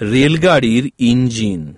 রেলগাড়ির engine